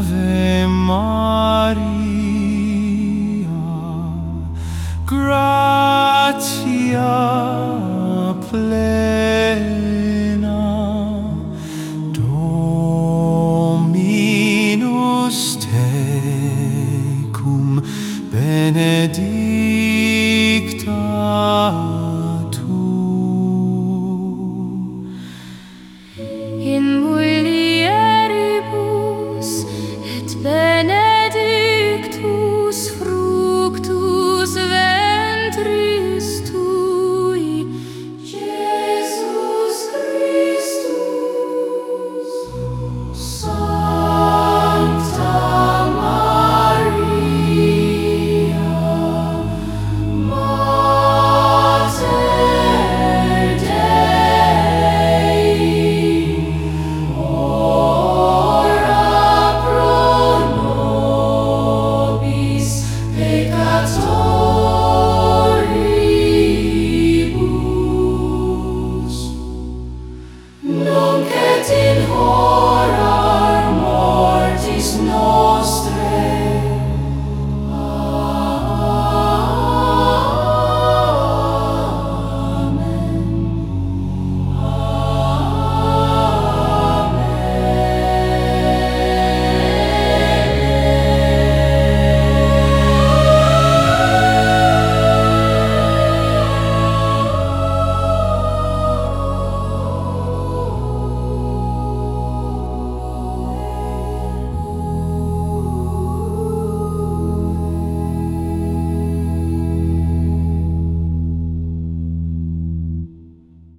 Ave Maria, gratia plena, Dominus tecum benedicta.